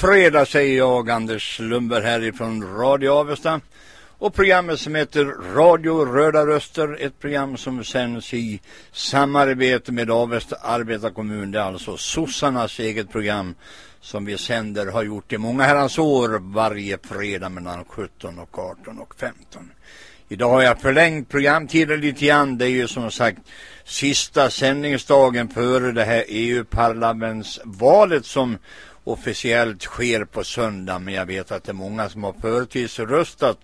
fredag säger jag, Anders Lundberg härifrån Radio Avesta. Och programmet som heter Radio Röda Röster, ett program som sänds i samarbete med Avesta arbetarkommun. Det är alltså sossarnas eget program som vi sänder, har gjort i många herrans år varje fredag mellan 17 och 18 och 15. Idag har jag förlängt programtiden lite grann. Det är ju som sagt sista sändningsdagen före det här EU-parlamentsvalet som officiellt sker på söndag. Men jag vet att det är många som har förtidsröstat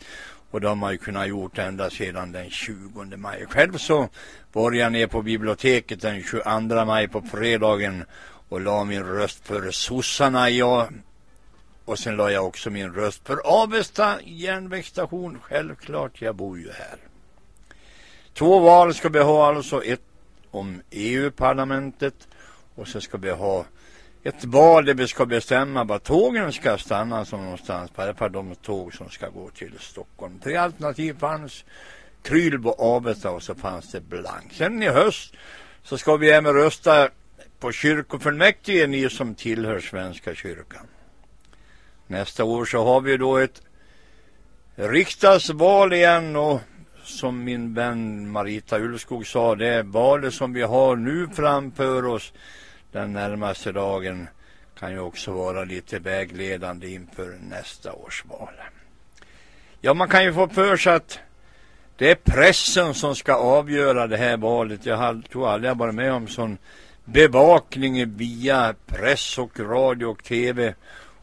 och de har ju kunnat gjort ända sedan den 20 maj. Själv så var jag ner på biblioteket den 22 maj på fredagen och la min röst för sossarna. Jag och sen la jag också min röst för Avesta järnvägsstation. Självklart, jag bor ju här. Två val ska vi ha alltså. Ett om EU-parlamentet och så ska vi ha ett val där vi ska bestämma var tågen ska stanna som någonstans. I alla fall de tåg som ska gå till Stockholm. Tre alternativ fanns. Krylbo, Avesta och så fanns det blank. Sen i höst så ska vi även rösta på kyrkofullmäktige, ni som tillhör Svenska kyrkan. Nästa år så har vi då ett riksdagsval igen och som min vän Marita Ulskog sa, det valet som vi har nu framför oss den närmaste dagen kan ju också vara lite vägledande inför nästa års val. Ja, man kan ju få för sig att det är pressen som ska avgöra det här valet. Jag tror aldrig jag varit med om sån bevakning via press och radio och tv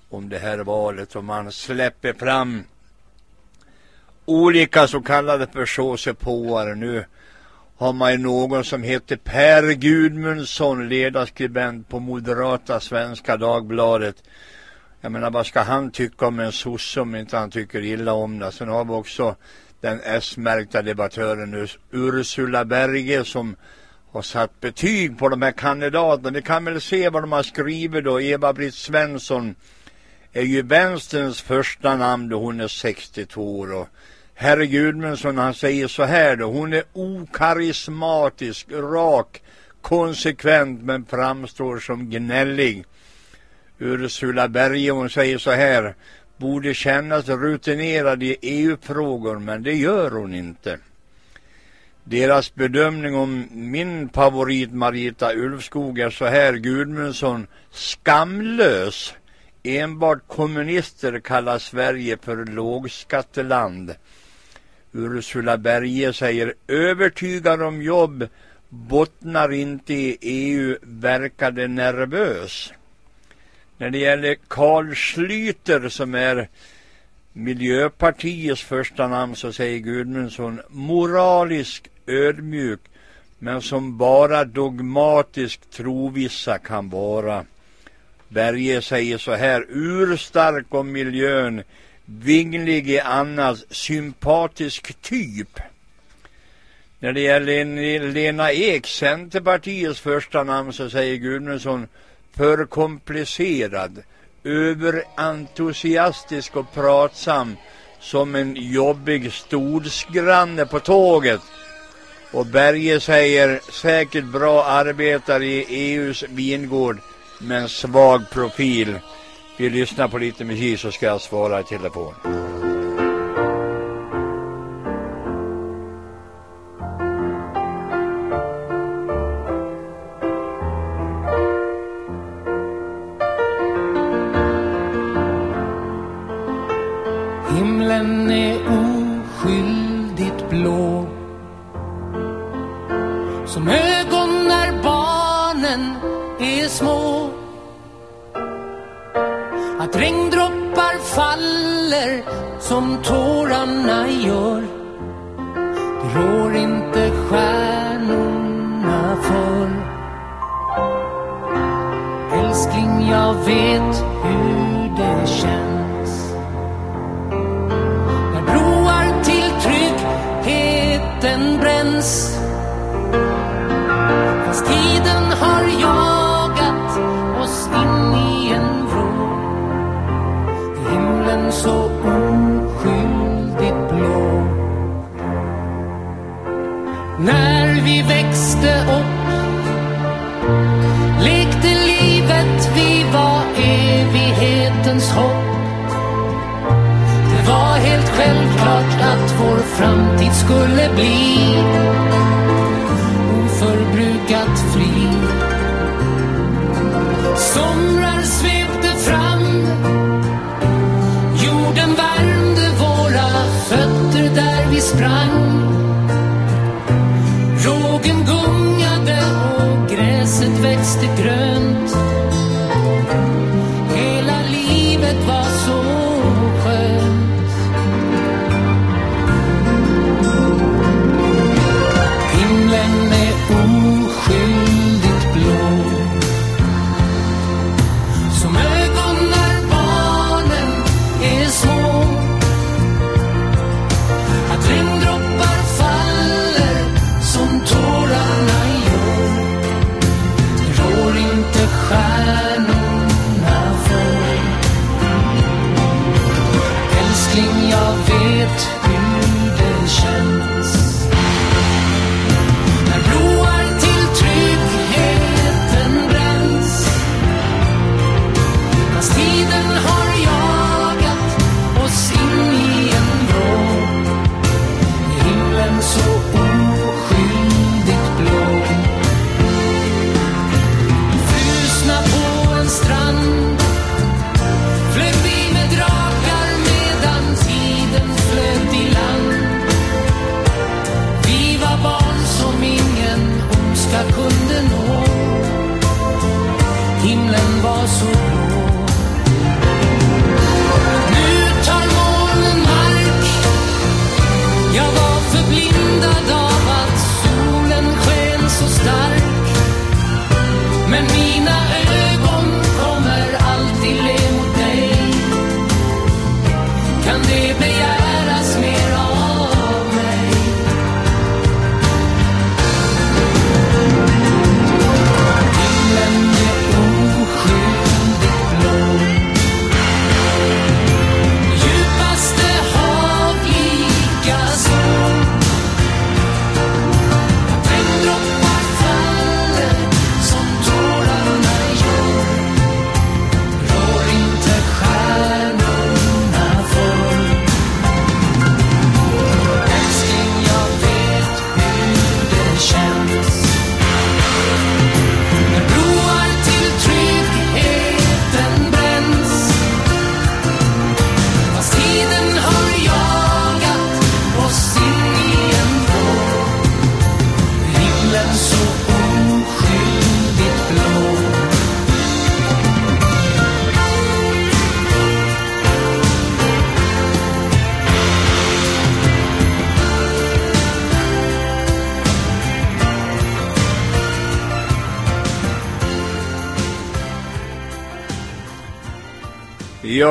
om det här valet och man släpper fram olika så kallade försåsepåare. Nu har man ju någon som heter Per Gudmundsson, ledarskribent på Moderata Svenska Dagbladet. Jag menar, vad ska han tycka om en sosse om inte han tycker illa om det? Sen har vi också den S-märkta debattören Ursula Berge som har satt betyg på de här kandidaterna. Vi kan väl se vad de har skrivit då. Eva-Britt Svensson är ju vänsterns första namn då hon är 62 år och herre Gudmundsson han säger så här då, hon är okarismatisk, rak, konsekvent men framstår som gnällig. Ursula Berge hon säger så här, borde kännas rutinerad i EU-frågor men det gör hon inte. Deras bedömning om min favorit Marita Ulfskog är så här, Gudmundsson, skamlös. Enbart kommunister kallar Sverige för lågskatteland. Ursula Berge säger övertygad om jobb bottnar inte i EU verkade nervös. När det gäller Carl Schlyter som är Miljöpartiets första namn så säger Gudmundsson moralisk ödmjuk men som bara dogmatisk trovissa kan vara. Berge säger så här, urstark om miljön, vinglig i annars, sympatisk typ. När det gäller Lena Ek, Centerpartiets första namn, så säger Gudmundsson för komplicerad, överentusiastisk och pratsam som en jobbig storsgranne på tåget. Och Berge säger säkert bra arbetare i EUs vingård men svag profil. Vi lyssnar på lite musik så ska jag svara i telefon.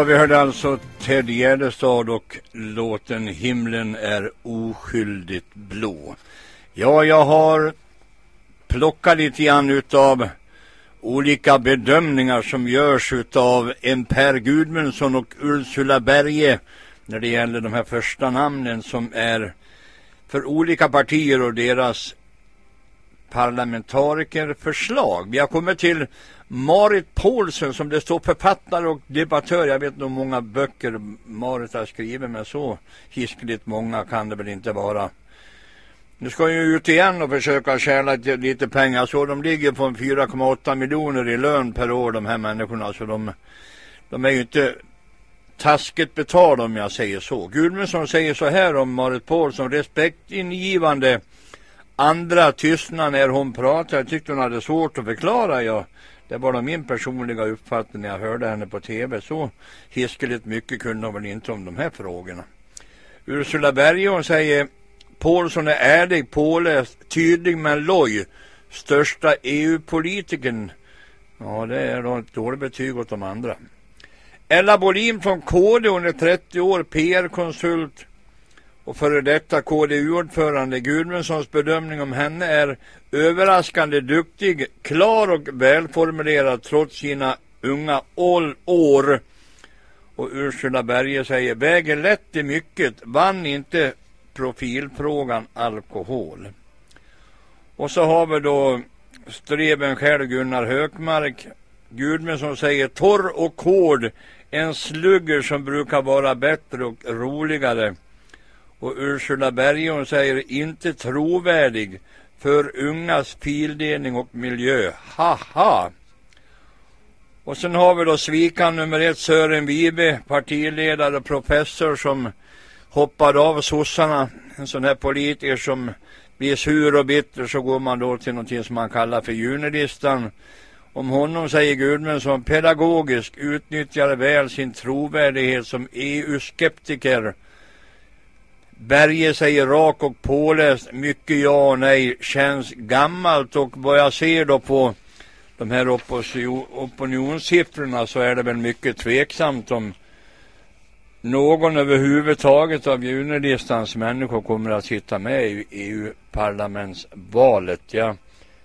Ja, vi hörde alltså Ted Gärdestad och låten Himlen är oskyldigt blå. Ja, jag har plockat lite grann utav olika bedömningar som görs utav en Per Gudmundsson och Ursula Berge när det gäller de här första namnen som är för olika partier och deras parlamentarikerförslag. Vi har kommit till Marit Paulsen som det står författare och debattör. Jag vet inte hur många böcker Marit har skrivit men så hiskligt många kan det väl inte vara. Nu ska jag ju ut igen och försöka tjäna lite, pengar. Så de ligger på 4,8 miljoner i lön per år de här människorna. Så de, de är ju inte taskigt betalda om jag säger så. Gudmundsson säger så här om Marit Paulsson. Respektingivande andra tystnad när hon pratade. Jag tyckte hon hade svårt att förklara. Jag, det var då min personliga uppfattning när jag hörde henne på tv. Så hiskeligt mycket kunde hon väl inte om de här frågorna. Ursula Berge säger Paulsson är ärlig, påläst, tydlig men loj. Största EU-politikern. Ja, det är då ett dåligt betyg åt de andra. Ella Bolin från KD, hon är 30 år, PR-konsult och före detta KDU-ordförande Gudmundssons bedömning om henne är överraskande duktig, klar och välformulerad trots sina unga år. Och Ursula Berge säger, väger lätt i mycket, vann inte profilfrågan alkohol. Och så har vi då Streben själv Gunnar Hökmark. Gudmundsson säger torr och hård. En slugger som brukar vara bättre och roligare. Och Ursula Berge säger inte trovärdig för ungas fildelning och miljö. Haha! Och sen har vi då svikan nummer ett Sören Wibe, partiledare och professor som hoppade av sossarna. En sån här politiker som blir sur och bitter så går man då till någonting som man kallar för junilistan. Om honom säger Gudmundsson pedagogisk utnyttjar väl sin trovärdighet som EU-skeptiker. Berge säger rak och påläst, mycket ja och nej, känns gammalt och vad jag ser då på de här opinionssiffrorna så är det väl mycket tveksamt om någon överhuvudtaget av junilistans människor kommer att sitta med i EU-parlamentsvalet. Jag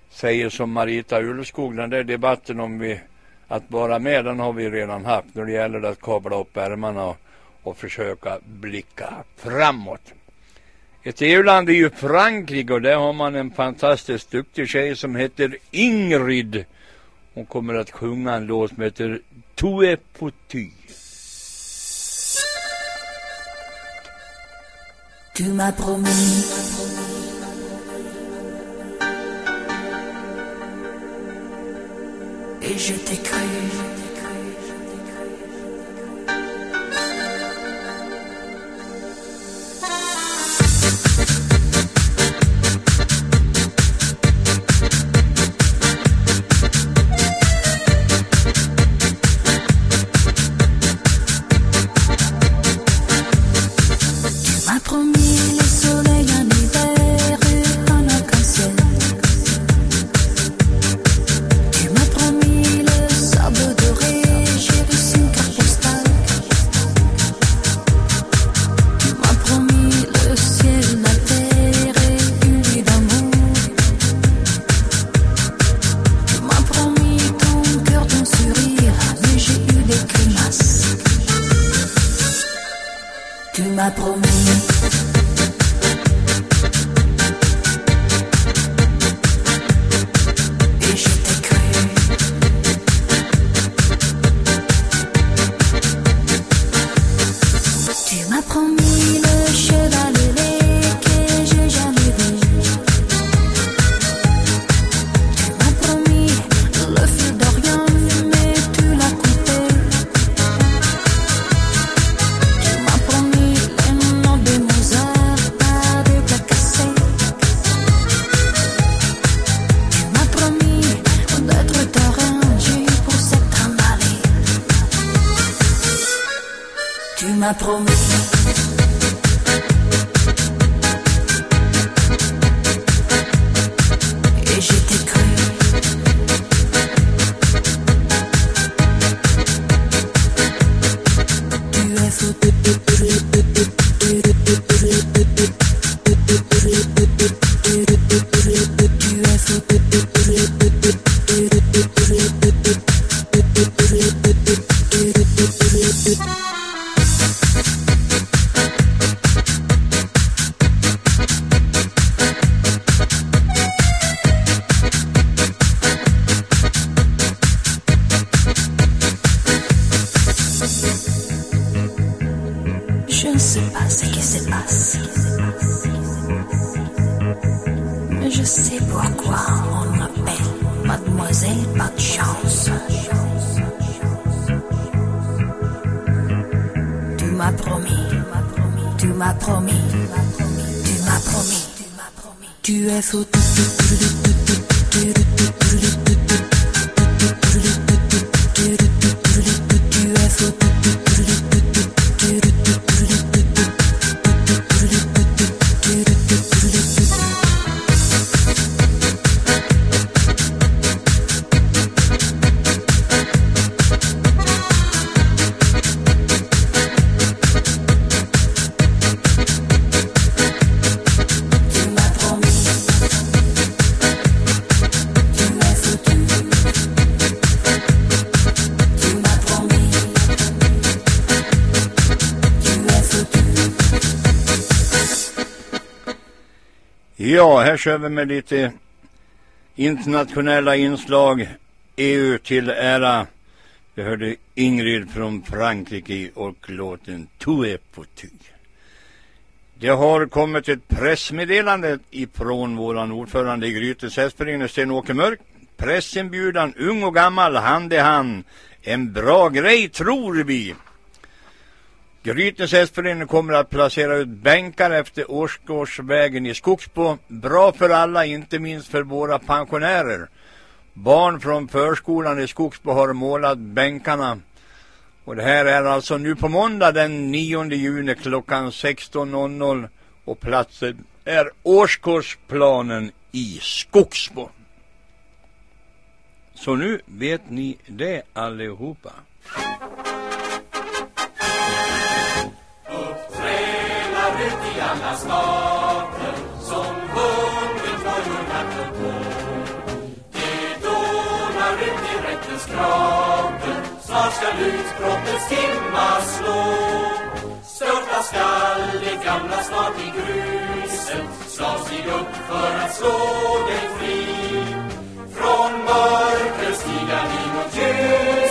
säger som Marita Ulskog, den där debatten om vi att vara med, den har vi redan haft. När det gäller att kabla upp ärmarna och, och försöka blicka framåt. Ett EU-land är ju Frankrike och där har man en fantastiskt duktig tjej som heter Ingrid. Hon kommer att sjunga en låt som heter Tout est. Tu m'as promis. Et je t'ai cru. qui se passe, qui se passe. Je sais pourquoi on m'appelle Mademoiselle Pas de chance. Tu m'as promis, tu m'as promis, tu m'as promis, tu m'as promis. Tu es foutu. Ja, här kör vi med lite internationella inslag. EU till ära. Vi hörde Ingrid från Frankrike och låten Tout på ty. Det har kommit ett pressmeddelande ifrån våran ordförande i Grytes hästföreningen Sten-Åke Mörk. Pressinbjudan, ung och gammal, hand i hand. En bra grej tror vi. Grytens hästförening kommer att placera ut bänkar efter Årsgårdsvägen i Skogsbo. Bra för alla, inte minst för våra pensionärer. Barn från förskolan i Skogsbo har målat bänkarna. Och det här är alltså nu på måndag den 9 juni klockan 16.00 och platsen är Årskursplanen i Skogsbo. Så nu vet ni det allihopa. Alla stater som vunnit vår unga på. Det dånar ut i rättens krater, snart skall utbrottets timma slå. Störta skall det gamla snart i gruset, slag stig upp för att slå dig fri. Från mörker stiga vi mot ljus,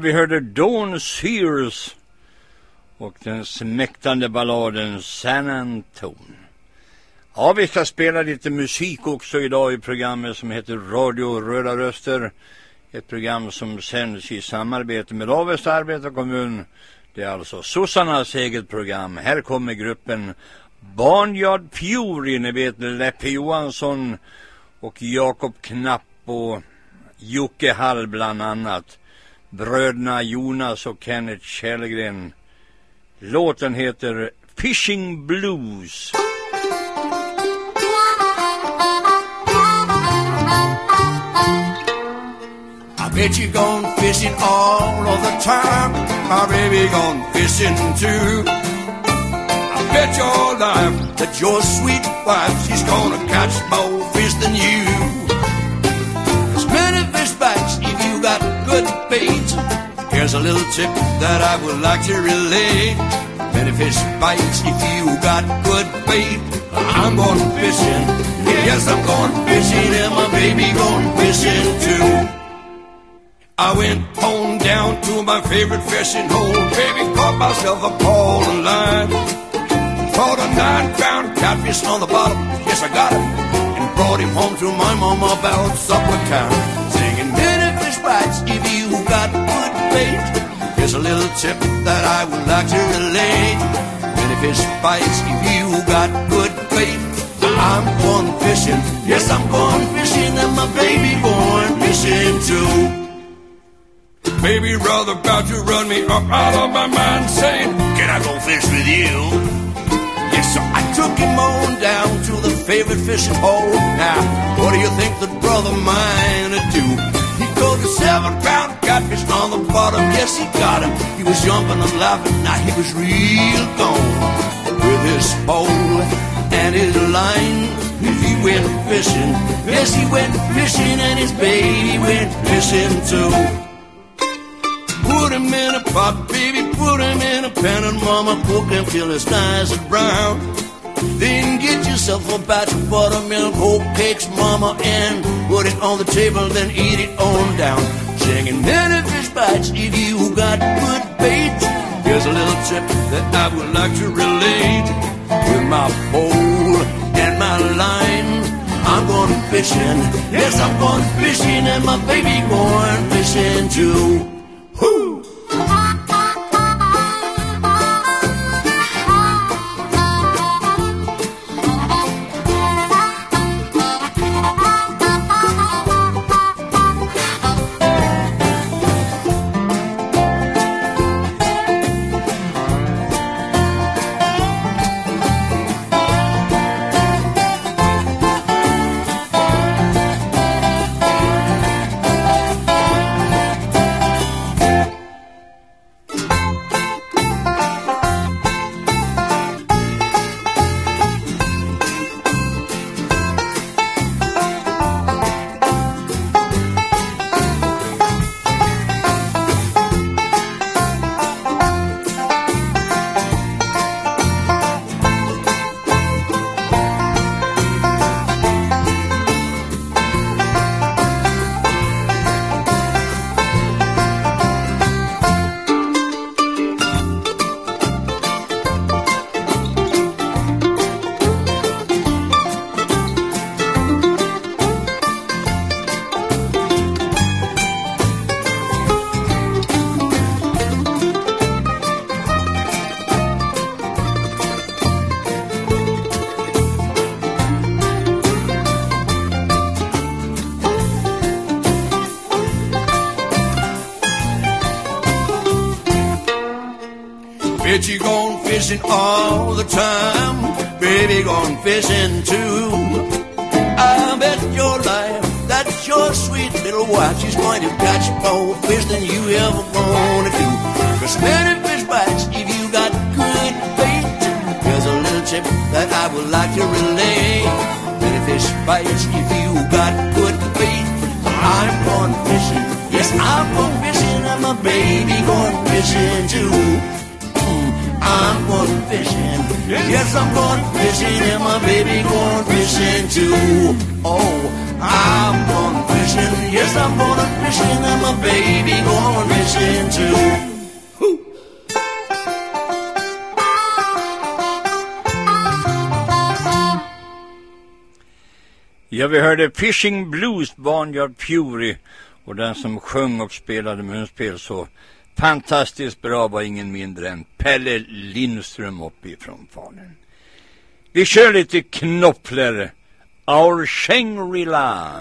vi hörde Dawn Sears och den smäktande balladen San Anton. Ja, vi ska spela lite musik också idag i programmet som heter Radio Röda Röster. Ett program som sänds i samarbete med Avesta arbetarkommun. Det är alltså sossarnas eget program. Här kommer gruppen Barnyard Fury, ni vet Leppe Johansson och Jakob Knapp och Jocke Hall bland annat. Bröderna Jonas och Kenneth Källgren. Låten heter Fishing Blues. I bet you gone fishing all of the time. My baby gone fishing too. I bet your life that your sweet wife, she's gonna catch more fish than you. Good bait. Here's a little tip that I would like to relate. Many fish bites if you got good bait. I'm going fishing. Yes, I'm going fishing and my baby going fishing too. I went on down to my favorite fishing hole. Baby, caught myself a pole and line. Caught a nine pound catfish on the bottom. Yes, I got him. And brought him home to my mama about supper time. Bites if you got good bait. Here's a little tip that I would like to relate. Many fish bites if you got good bait. I'm going fishing. Yes, I'm going fishing and my baby going fishing too. Baby brother about to run me up out of my mind saying, Can I go fish with you? Yes, so I took him on down to the favorite fishing hole. Now, what do you think the brother mine do? He caught a seven pound catfish on the bottom. Yes, he got him. He was jumping and laughing. Now he was real gone with his pole and his line. He went fishing. Yes, he went fishing and his baby went fishing too. Put him in a pot, baby, put him in a pan, and mama cook him till his nice and brown. Then get yourself a batch of buttermilk, whole cakes, mama, and put it on the table, then eat it on down. Singing many fish bites if you got good bait. Here's a little tip that I would like to relate. With my pole and my line, I'm going fishing. Yes, I'm going fishing, and my baby going fishing too. Whoo! Hörde Fishing Blues, Barnyard Fury och den som sjöng och spelade munspel så fantastiskt bra var ingen mindre än Pelle Lindström uppifrån Falun. Vi kör lite knoppler. Our Shangri-La.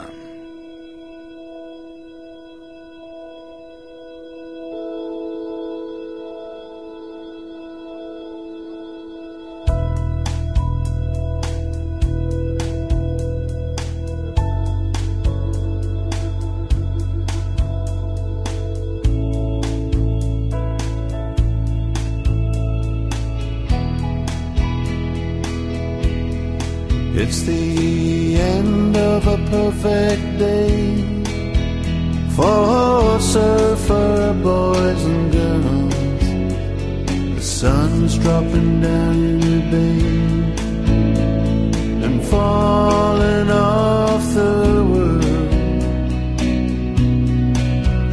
Perfect day for surfer boys and girls. The sun's dropping down in the bay and falling off the world.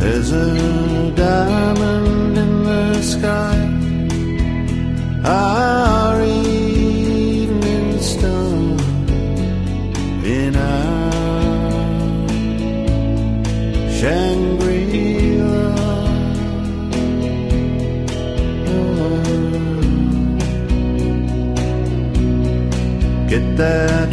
There's a that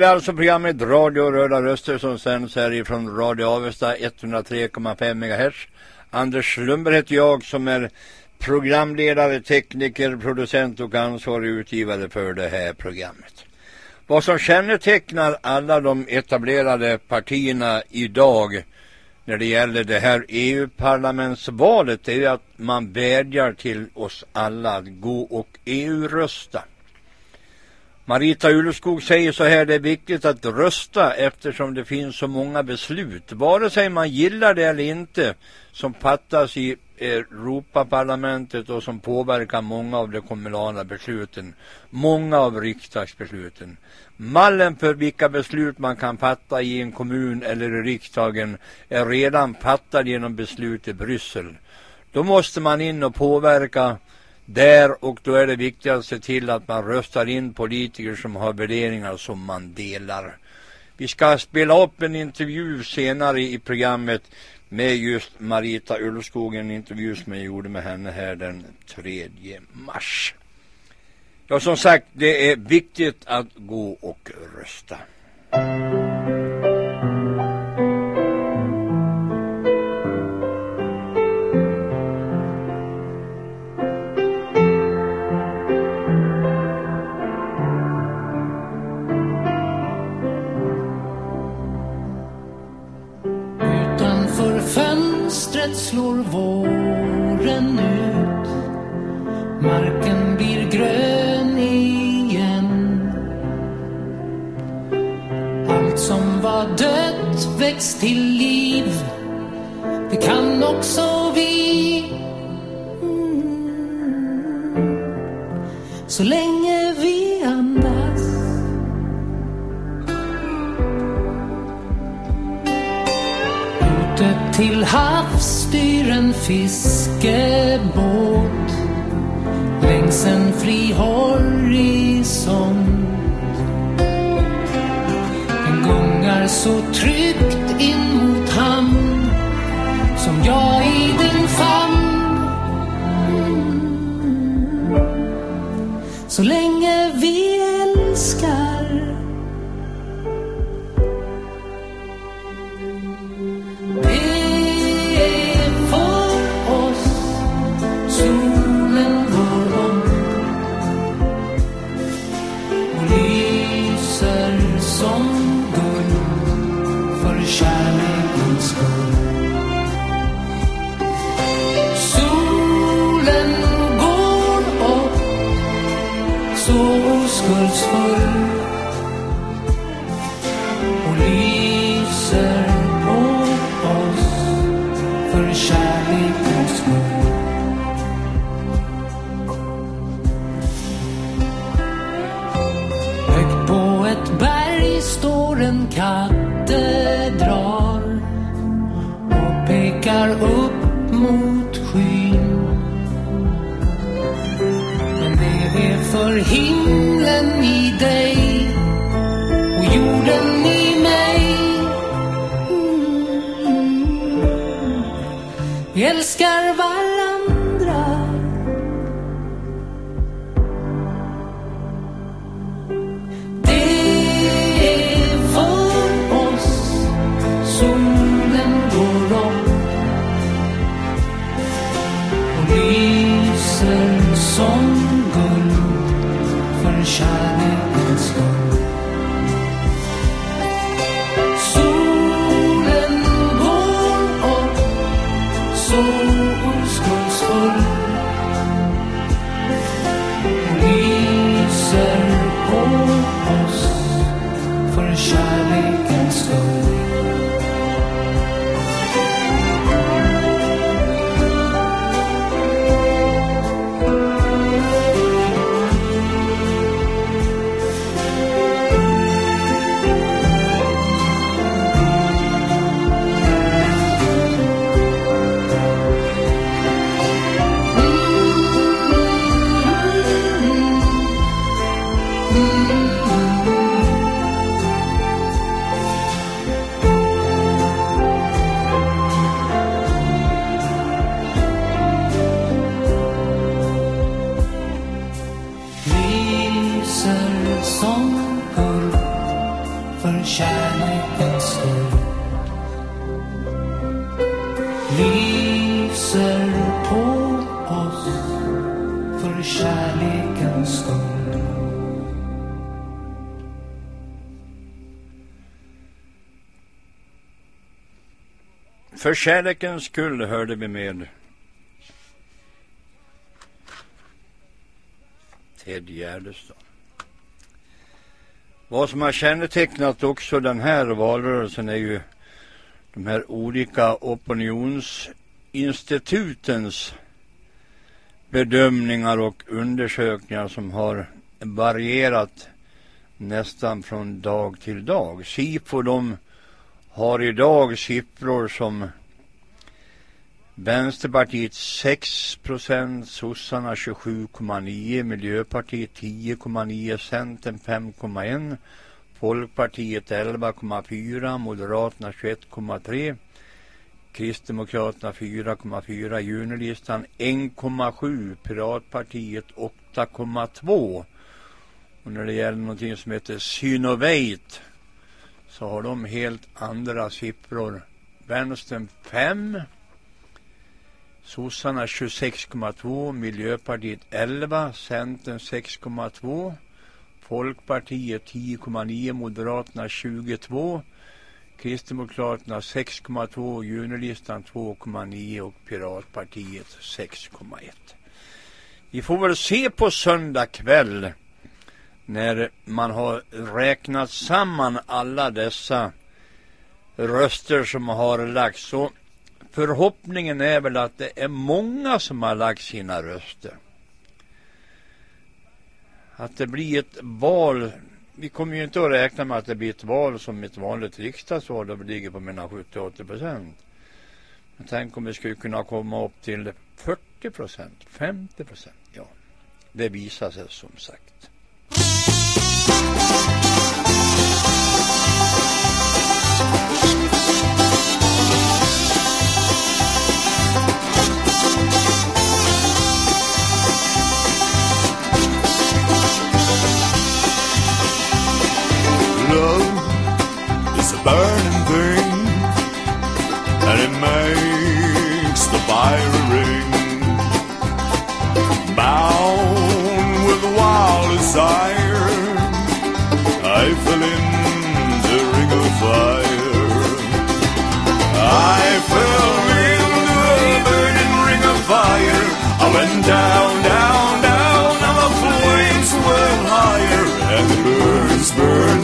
det är alltså programmet Radio Röda Röster som sänds här ifrån Radio Avesta 103,5 MHz. Anders Lundberg heter jag som är programledare, tekniker, producent och ansvarig utgivare för det här programmet. Vad som kännetecknar alla de etablerade partierna idag när det gäller det här EU-parlamentsvalet är att man vädjar till oss alla att gå och EU-rösta. Marita Ulfskog säger så här, det är viktigt att rösta eftersom det finns så många beslut, vare sig man gillar det eller inte, som fattas i Europaparlamentet och som påverkar många av de kommunala besluten, många av riksdagsbesluten. Mallen för vilka beslut man kan fatta i en kommun eller i riksdagen är redan fattad genom beslut i Bryssel. Då måste man in och påverka där och då är det viktigt att se till att man röstar in politiker som har värderingar som man delar. Vi ska spela upp en intervju senare i programmet med just Marita Ullskog, en intervju som jag gjorde med henne här den 3 mars. Ja, som sagt, det är viktigt att gå och rösta. son För kärlekens skull hörde vi med Ted Gärdestad. Vad som har kännetecknat också den här valrörelsen är ju de här olika opinionsinstitutens bedömningar och undersökningar som har varierat nästan från dag till dag. Sifo de har idag siffror som Vänsterpartiet 6 procent, sossarna 27,9, Miljöpartiet 10,9, Centern 5,1, Folkpartiet 11,4, Moderaterna 21,3, Kristdemokraterna 4,4, Junilistan 1,7, Piratpartiet 8,2. Och när det gäller någonting som heter Synovate så har de helt andra siffror. Vänstern 5, Sossarna 26,2, Miljöpartiet 11, Centern 6,2, Folkpartiet 10,9, Moderaterna 22, Kristdemokraterna 6,2, Junilistan 2,9 och Piratpartiet 6,1. Vi får väl se på söndag kväll när man har räknat samman alla dessa röster som har lagts. Så förhoppningen är väl att det är många som har lagt sina röster. Att det blir ett val. Vi kommer ju inte att räkna med att det blir ett val som ett vanligt riksdagsval där vi ligger på mellan 70-80 procent. Men tänk om vi skulle kunna komma upp till 40 procent, 50 procent. Ja, det visar sig som sagt.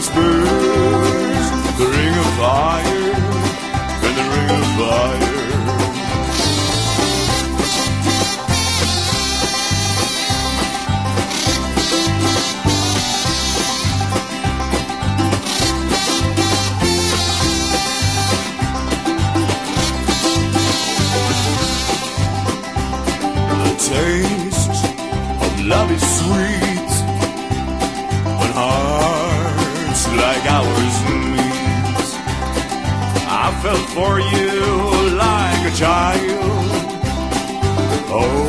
Burns. The ring of fire, and the ring of fire. For you like a child. Oh,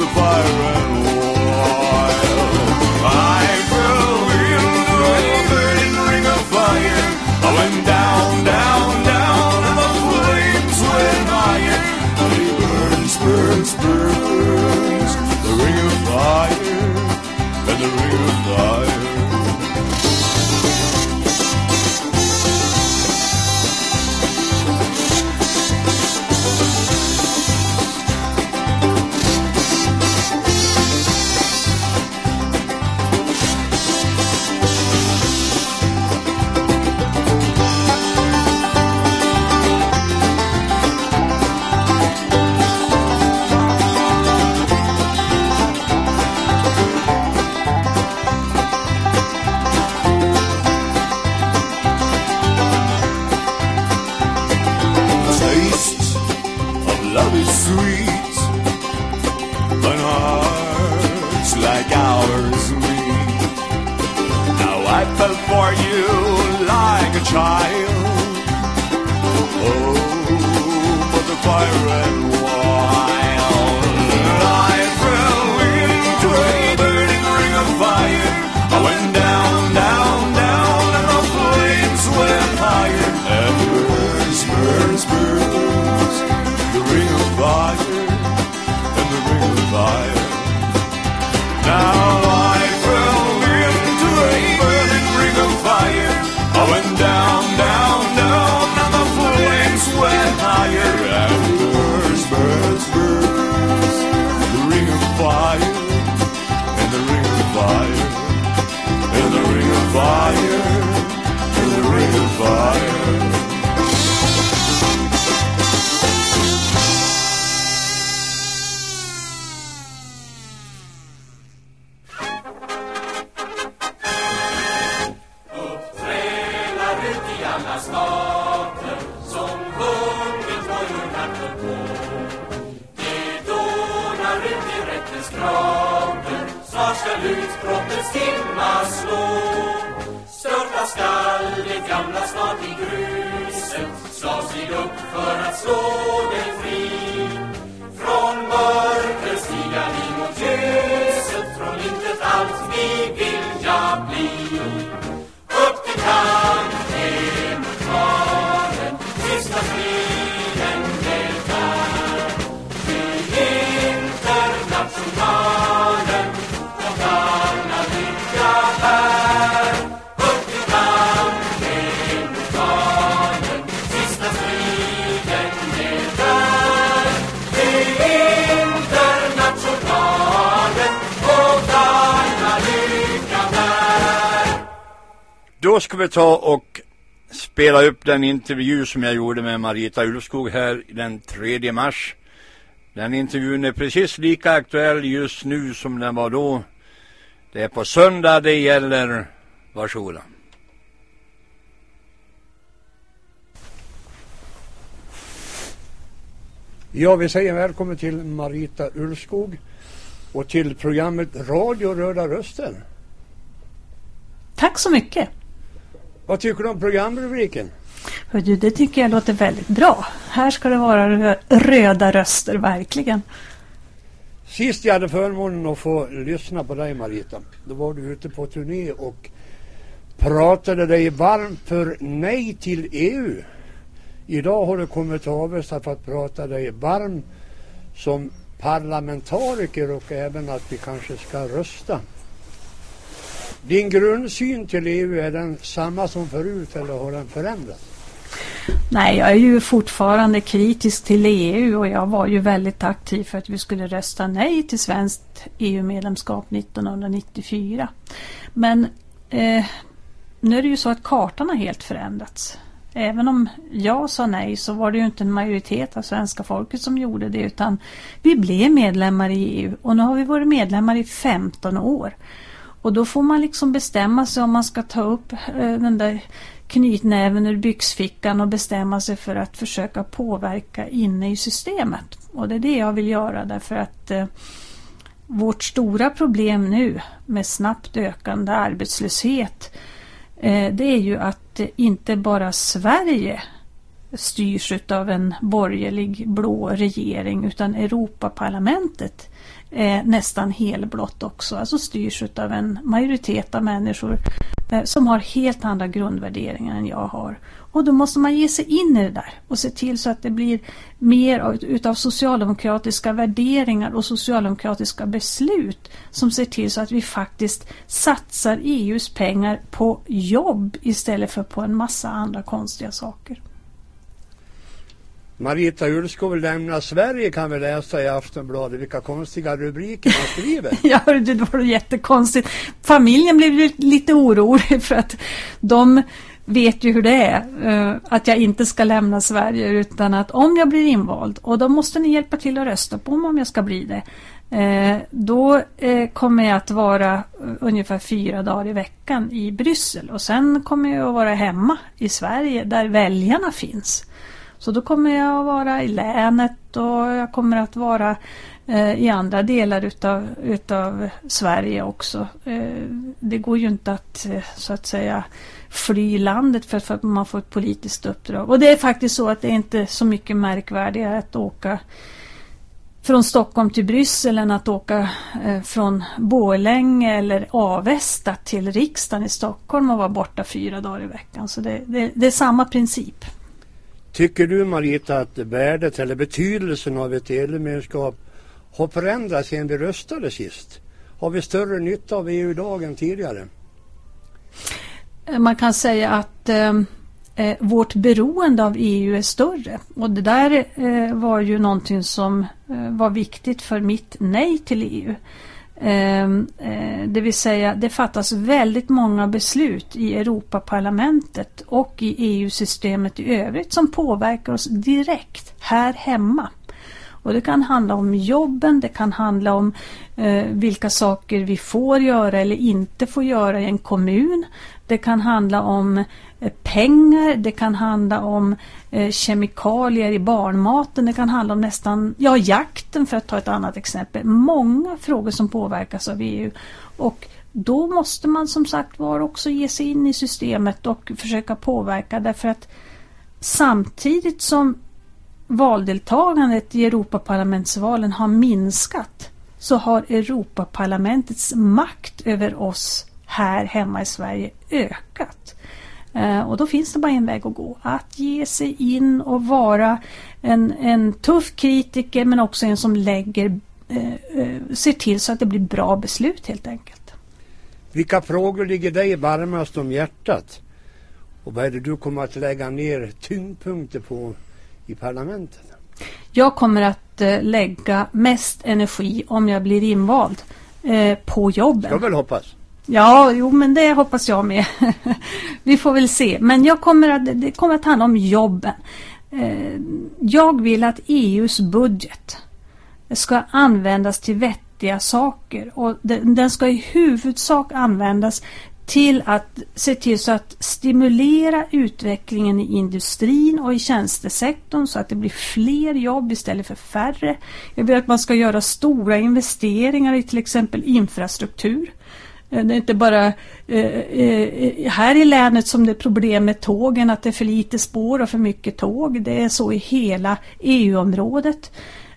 the fire and wild. I ring of fire. I went Då ska vi ta och spela upp den intervju som jag gjorde med Marita Ulfskog här den 3 mars. Den intervjun är precis lika aktuell just nu som den var då. Det är på söndag det gäller. Varsågoda. Ja, vi säger välkommen till Marita Ulfskog och till programmet Radio Röda Röster. Tack så mycket. Vad tycker du om programrubriken? Du, det tycker jag låter väldigt bra. Här ska det vara rö- röda röster, verkligen. Sist jag hade förmånen att få lyssna på dig Marita, då var du ute på turné och pratade dig varm för nej till EU. Idag har du kommit till Avesta för att prata dig varm som parlamentariker och även att vi kanske ska rösta. Din grundsyn till EU, är den samma som förut eller har den förändrats? Nej, jag är ju fortfarande kritisk till EU och jag var ju väldigt aktiv för att vi skulle rösta nej till svenskt EU-medlemskap 1994. Men eh, nu är det ju så att kartan har helt förändrats. Även om jag sa nej så var det ju inte en majoritet av svenska folket som gjorde det utan vi blev medlemmar i EU och nu har vi varit medlemmar i 15 år. Och då får man liksom bestämma sig om man ska ta upp eh, den där knytnäven ur byxfickan och bestämma sig för att försöka påverka inne i systemet. Och det är det jag vill göra därför att eh, vårt stora problem nu med snabbt ökande arbetslöshet eh, det är ju att eh, inte bara Sverige styrs av en borgerlig blå regering utan Europaparlamentet eh, nästan helblått också. Alltså styrs av en majoritet av människor eh, som har helt andra grundvärderingar än jag har. Och då måste man ge sig in i det där och se till så att det blir mer av- utav socialdemokratiska värderingar och socialdemokratiska beslut som ser till så att vi faktiskt satsar EUs pengar på jobb istället för på en massa andra konstiga saker. Marita Ulfskog vill lämna Sverige kan vi läsa i Aftonbladet. Vilka konstiga rubriker man skriver. Ja, det var jättekonstigt. Familjen blev lite orolig för att de vet ju hur det är. Eh, att jag inte ska lämna Sverige utan att om jag blir invald och då måste ni hjälpa till att rösta på mig om jag ska bli det. Eh, då eh, kommer jag att vara ungefär fyra dagar i veckan i Bryssel och sen kommer jag att vara hemma i Sverige där väljarna finns. Så då kommer jag att vara i länet och jag kommer att vara eh, i andra delar utav, utav Sverige också. Eh, det går ju inte att eh, så att säga fly landet för, för att man får ett politiskt uppdrag. Och det är faktiskt så att det är inte så mycket märkvärdigare att åka från Stockholm till Bryssel än att åka eh, från Borlänge eller Avesta till riksdagen i Stockholm och vara borta fyra dagar i veckan. Så det, det, det är samma princip. Tycker du Marita att värdet eller betydelsen av ett EU-medlemskap har förändrats sedan vi röstade sist? Har vi större nytta av EU idag än tidigare? Man kan säga att eh, eh, vårt beroende av EU är större. Och det där eh, var ju någonting som eh, var viktigt för mitt nej till EU. Ehm, eh, det vill säga det fattas väldigt många beslut i Europaparlamentet och i EU-systemet i övrigt som påverkar oss direkt här hemma. Och det kan handla om jobben, det kan handla om eh, vilka saker vi får göra eller inte får göra i en kommun. Det kan handla om eh, pengar, det kan handla om eh, kemikalier i barnmaten, det kan handla om nästan, ja jakten för att ta ett annat exempel. Många frågor som påverkas av EU. Och då måste man som sagt var också ge sig in i systemet och försöka påverka därför att samtidigt som valdeltagandet i Europaparlamentsvalen har minskat så har Europaparlamentets makt över oss här hemma i Sverige ökat. Eh, och då finns det bara en väg att gå. Att ge sig in och vara en, en tuff kritiker men också en som lägger, eh, eh, ser till så att det blir bra beslut helt enkelt. Vilka frågor ligger dig varmast om hjärtat? Och vad är det du kommer att lägga ner tyngdpunkter på i parlamentet? Jag kommer att eh, lägga mest energi om jag blir invald eh, på jobben. Jag väl hoppas. Ja, jo men det hoppas jag med. Vi får väl se. Men jag kommer att, det kommer att handla om jobben. Eh, jag vill att EUs budget ska användas till vettiga saker. Och den, den ska i huvudsak användas till att se till så att stimulera utvecklingen i industrin och i tjänstesektorn så att det blir fler jobb istället för färre. Jag vill att man ska göra stora investeringar i till exempel infrastruktur. Eh, det är inte bara eh, eh, här i länet som det är problem med tågen, att det är för lite spår och för mycket tåg. Det är så i hela EU-området.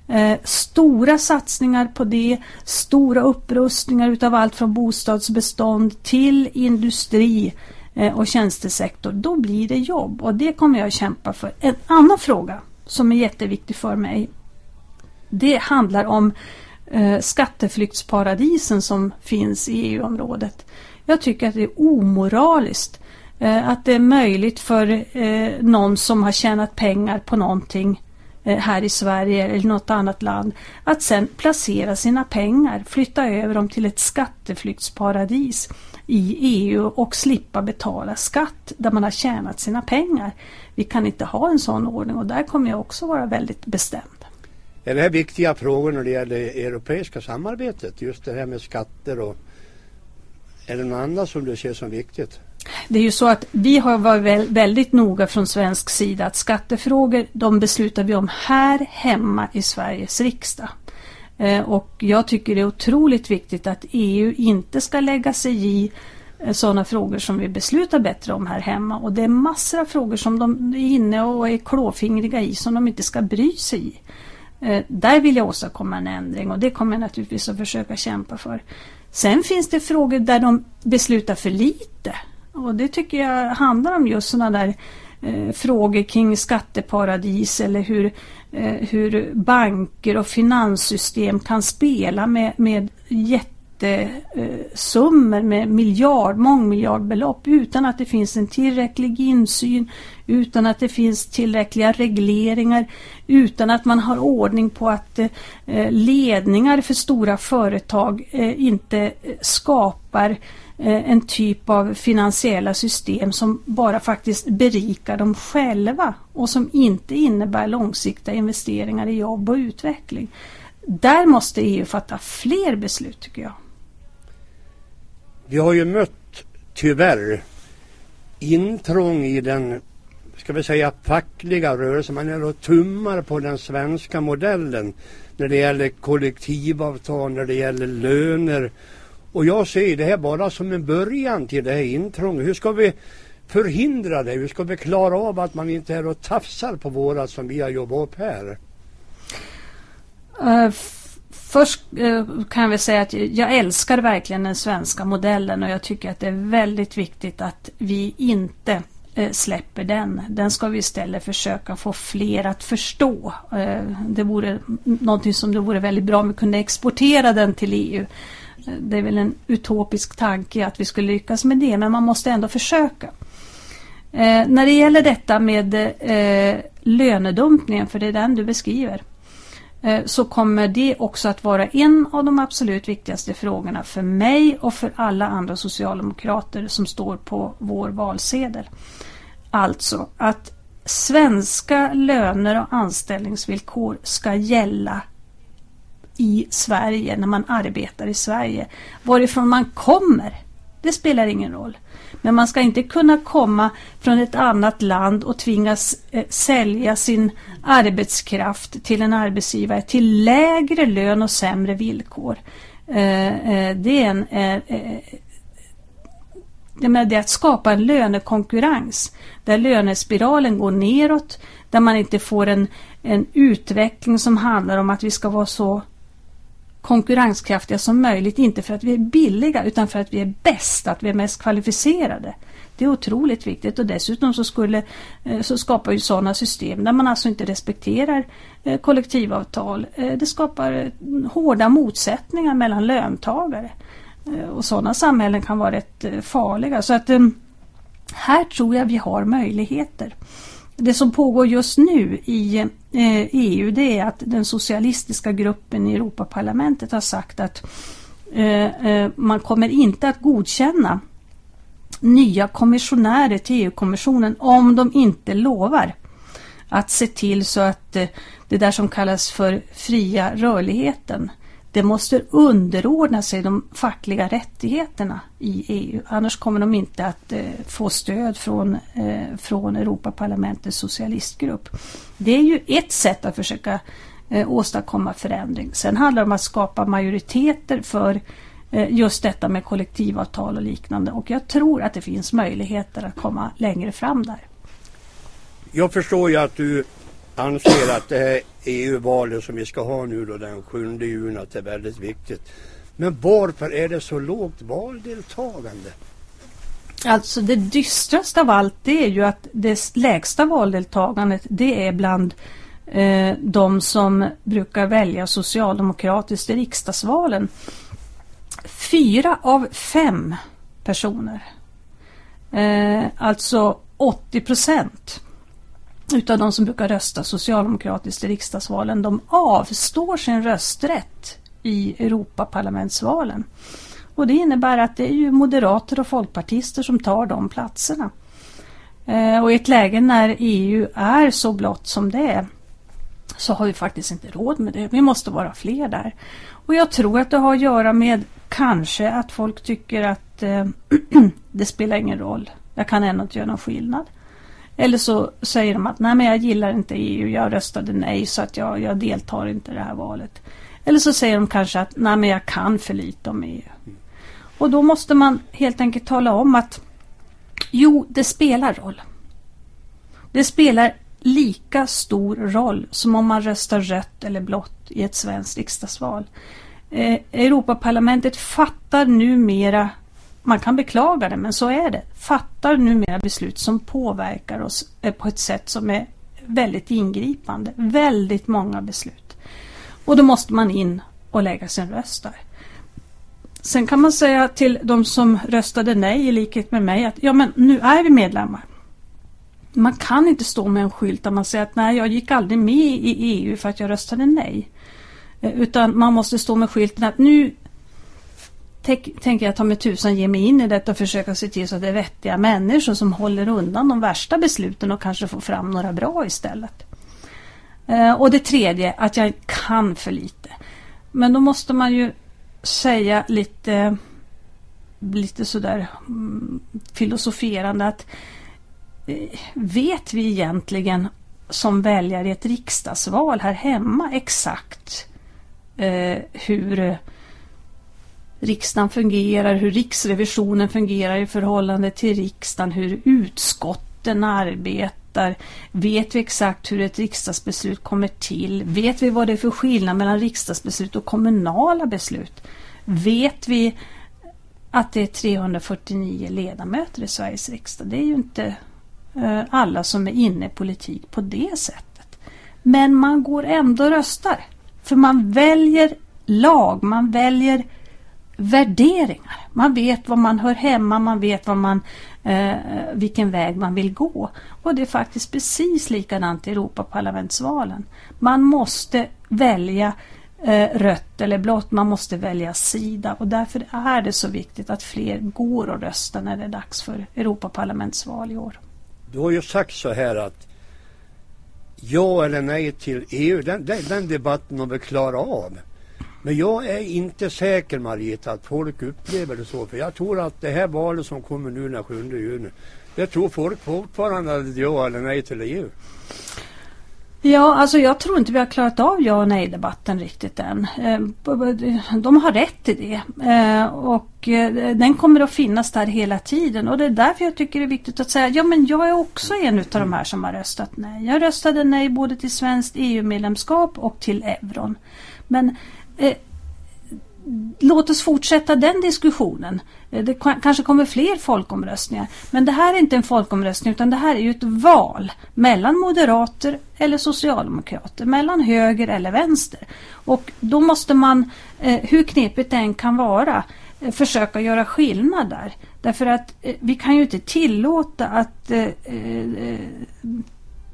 Eh, stora satsningar på det, stora upprustningar utav allt från bostadsbestånd till industri eh, och tjänstesektor. Då blir det jobb och det kommer jag att kämpa för. En annan fråga som är jätteviktig för mig det handlar om eh, skatteflyktsparadisen som finns i EU-området. Jag tycker att det är omoraliskt eh, att det är möjligt för eh, någon som har tjänat pengar på någonting Eh, här i Sverige eller något annat land att sen placera sina pengar, flytta över dem till ett skatteflyktsparadis i EU och slippa betala skatt där man har tjänat sina pengar. Vi kan inte ha en sån ordning och där kommer jag också vara väldigt bestämd. Är det här viktiga frågor när det gäller det europeiska samarbetet? Just det här med skatter och är det något annat som du ser som viktigt? Det är ju så att vi har varit väldigt noga från svensk sida att skattefrågor de beslutar vi om här hemma i Sveriges riksdag. Eh, och jag tycker det är otroligt viktigt att EU inte ska lägga sig i eh, sådana frågor som vi beslutar bättre om här hemma. Och det är massor av frågor som de är inne och är klåfingriga i som de inte ska bry sig i. Eh, där vill jag åstadkomma en ändring och det kommer jag naturligtvis att försöka kämpa för. Sen finns det frågor där de beslutar för lite. Och det tycker jag handlar om just sådana där eh, frågor kring skatteparadis eller hur, eh, hur banker och finanssystem kan spela med, med jättesummor eh, med miljard, mångmiljardbelopp utan att det finns en tillräcklig insyn, utan att det finns tillräckliga regleringar, utan att man har ordning på att eh, ledningar för stora företag eh, inte eh, skapar eh, Eh, en typ av finansiella system som bara faktiskt berikar dem själva och som inte innebär långsiktiga investeringar i jobb och utveckling. Där måste EU fatta fler beslut tycker jag. Vi har ju mött, tyvärr, intrång i den, ska vi säga, fackliga rörelsen. Man är och tummar på den svenska modellen när det gäller kollektivavtal, när det gäller löner. Och jag ser det här bara som en början till det här intrånget. Hur ska vi förhindra det? Hur ska vi klara av att man inte är och tafsar på våra som vi har jobbat upp här? Uh, Först uh, kan jag väl säga att jag älskar verkligen den svenska modellen och jag tycker att det är väldigt viktigt att vi inte eh, släpper den. Den ska vi istället försöka få fler att förstå. Det vore någonting som det vore väldigt bra om vi kunde exportera den till EU. Det är väl en utopisk tanke att vi skulle lyckas med det men man måste ändå försöka. Eh, när det gäller detta med eh, lönedumpningen, för det är den du beskriver, eh, så kommer det också att vara en av de absolut viktigaste frågorna för mig och för alla andra socialdemokrater som står på vår valsedel. Alltså att svenska löner och anställningsvillkor ska gälla i Sverige när man arbetar i Sverige. Varifrån man kommer, det spelar ingen roll. Men man ska inte kunna komma från ett annat land och tvingas eh, sälja sin arbetskraft till en arbetsgivare till lägre lön och sämre villkor. Eh, eh, det är en eh, eh, jag menar, det är att skapa en lönekonkurrens där lönespiralen går neråt, där man inte får en, en utveckling som handlar om att vi ska vara så konkurrenskraftiga som möjligt. Inte för att vi är billiga utan för att vi är bäst, att vi är mest kvalificerade. Det är otroligt viktigt och dessutom så, skulle, eh, så skapar ju sådana system där man alltså inte respekterar eh, kollektivavtal. Eh, det skapar mm, hårda motsättningar mellan löntagare. Och sådana samhällen kan vara rätt farliga. Så att här tror jag vi har möjligheter. Det som pågår just nu i eh, EU det är att den socialistiska gruppen i Europaparlamentet har sagt att eh, eh, man kommer inte att godkänna nya kommissionärer till EU-kommissionen om de inte lovar att se till så att det där som kallas för fria rörligheten det måste underordna sig de fackliga rättigheterna i EU. Annars kommer de inte att eh, få stöd från, eh, från Europaparlamentets socialistgrupp. Det är ju ett sätt att försöka eh, åstadkomma förändring. Sen handlar det om att skapa majoriteter för Eh, just detta med kollektivavtal och liknande. Och jag tror att det finns möjligheter att komma längre fram där. Jag förstår ju att du anser att det här EU-valet som vi ska ha nu då den 7 juni att det är väldigt viktigt. Men varför är det så lågt valdeltagande? Alltså det dystraste av allt det är ju att det lägsta valdeltagandet det är bland eh, de som brukar välja socialdemokratiskt i riksdagsvalen fyra av fem personer, eh, alltså 80 procent utav de som brukar rösta socialdemokratiskt i riksdagsvalen, de avstår sin rösträtt i Europaparlamentsvalen. Och det innebär att det är ju moderater och folkpartister som tar de platserna. Eh, och i ett läge när EU är så blått som det är så har vi faktiskt inte råd med det. Vi måste vara fler där. Och jag tror att det har att göra med kanske att folk tycker att eh, det spelar ingen roll. Jag kan ändå inte göra någon skillnad. Eller så säger de att nej men jag gillar inte EU, jag röstade nej så att jag, jag deltar inte i det här valet. Eller så säger de kanske att nej men jag kan för lite om EU. Och då måste man helt enkelt tala om att jo, det spelar roll. Det spelar lika stor roll som om man röstar rött eller blått i ett svenskt riksdagsval. Eh, Europaparlamentet fattar numera, man kan beklaga det men så är det, fattar numera beslut som påverkar oss eh, på ett sätt som är väldigt ingripande. Väldigt många beslut. Och då måste man in och lägga sin röst där. Sen kan man säga till de som röstade nej i likhet med mig att ja men nu är vi medlemmar. Man kan inte stå med en skylt där man säger att nej jag gick aldrig med i EU för att jag röstade nej. Eh, utan man måste stå med skylten att nu tänker jag ta mig tusan ge mig in i detta och försöka se till så att det är vettiga människor som håller undan de värsta besluten och kanske får fram några bra istället. Eh, och det tredje, att jag kan för lite. Men då måste man ju säga lite, lite sådär mm, filosoferande att eh, vet vi egentligen som väljare i ett riksdagsval här hemma exakt eh, hur riksdagen fungerar, hur riksrevisionen fungerar i förhållande till riksdagen, hur utskotten arbetar. Vet vi exakt hur ett riksdagsbeslut kommer till? Vet vi vad det är för skillnad mellan riksdagsbeslut och kommunala beslut? Vet vi att det är 349 ledamöter i Sveriges riksdag? Det är ju inte eh, alla som är inne i politik på det sättet. Men man går ändå och röstar. För man väljer lag, man väljer värderingar. Man vet var man hör hemma, man vet vad man, eh, vilken väg man vill gå. Och det är faktiskt precis likadant i Europaparlamentsvalen. Man måste välja eh, rött eller blått, man måste välja sida och därför är det så viktigt att fler går och röstar när det är dags för Europaparlamentsval i år. Du har ju sagt så här att ja eller nej till EU, den, den, den debatten har vi klarat av. Men jag är inte säker Marita att folk upplever det så. För jag tror att det här valet som kommer nu den 7 juni. Det tror folk fortfarande att det är ja eller nej till EU. Ja, alltså jag tror inte vi har klarat av ja och nej-debatten riktigt än. Eh, de har rätt i det. Eh, och eh, den kommer att finnas där hela tiden. Och det är därför jag tycker det är viktigt att säga, ja men jag är också en av de här som har röstat nej. Jag röstade nej både till svenskt EU-medlemskap och till euron. Men Eh, låt oss fortsätta den diskussionen. Eh, det kanske kommer fler folkomröstningar. Men det här är inte en folkomröstning utan det här är ju ett val mellan moderater eller socialdemokrater. Mellan höger eller vänster. Och då måste man, eh, hur knepigt det än kan vara, försöka göra skillnad där. Därför att vi kan ju inte tillåta att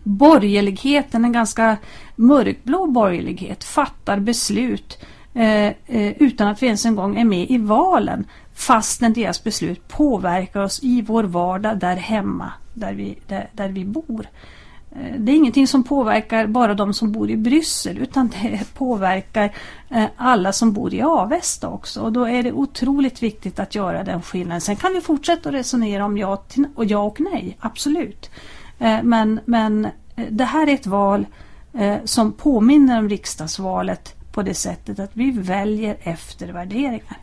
borgerligheten, en ganska mörkblå borgerlighet, fattar beslut Eh, eh, utan att vi ens en gång är med i valen fastän deras beslut påverkar oss i vår vardag där hemma, där vi, där, där vi bor. Eh, det är ingenting som påverkar bara de som bor i Bryssel utan det påverkar eh, alla som bor i Avesta också. Och då är det otroligt viktigt att göra den skillnaden. Sen kan vi fortsätta att resonera om ja, till, och ja och nej, absolut. Men, men det här är ett val som påminner om riksdagsvalet på det sättet att vi väljer efter värderingar.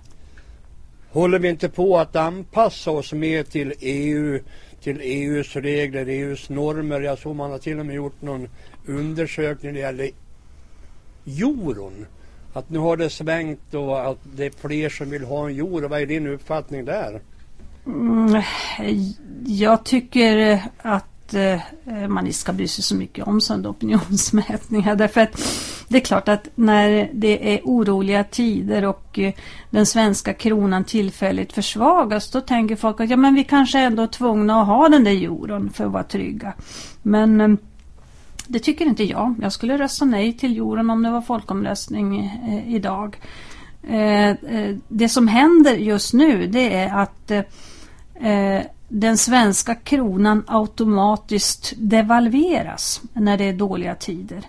Håller vi inte på att anpassa oss mer till EU, till EUs regler, EUs normer? Jag såg man har till och med gjort någon undersökning när det gäller euron. Att nu har det svängt och att det är fler som vill ha en euro. Vad är din uppfattning där? Mm, jag tycker att Eh, man inte ska bry sig så mycket om sådana opinionsmätningar. Därför att det är klart att när det är oroliga tider och eh, den svenska kronan tillfälligt försvagas då tänker folk att ja, men vi kanske ändå är tvungna att ha den där euron för att vara trygga. Men eh, det tycker inte jag. Jag skulle rösta nej till euron om det var folkomröstning idag. Det som händer just nu det är att den svenska kronan automatiskt devalveras när det är dåliga tider.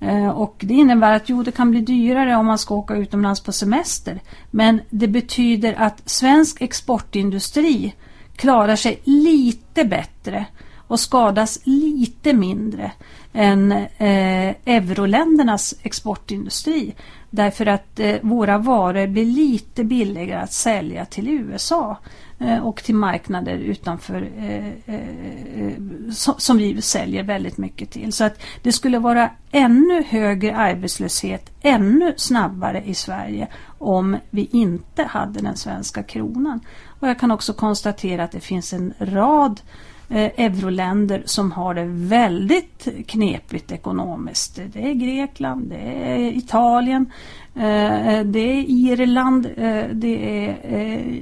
Eh, och det innebär att jo, det kan bli dyrare om man ska åka utomlands på semester. Men det betyder att svensk exportindustri klarar sig lite bättre och skadas lite mindre än eh, euroländernas exportindustri. Därför att eh, våra varor blir lite billigare att sälja till USA eh, och till marknader utanför eh, eh, som, som vi säljer väldigt mycket till. Så att det skulle vara ännu högre arbetslöshet ännu snabbare i Sverige om vi inte hade den svenska kronan. Och jag kan också konstatera att det finns en rad eh, Eh, euroländer som har det väldigt knepigt ekonomiskt. Det är Grekland, det är Italien, eh, det är Irland, eh, det är